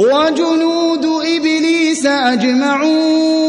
وجنود إبليس أجمعون.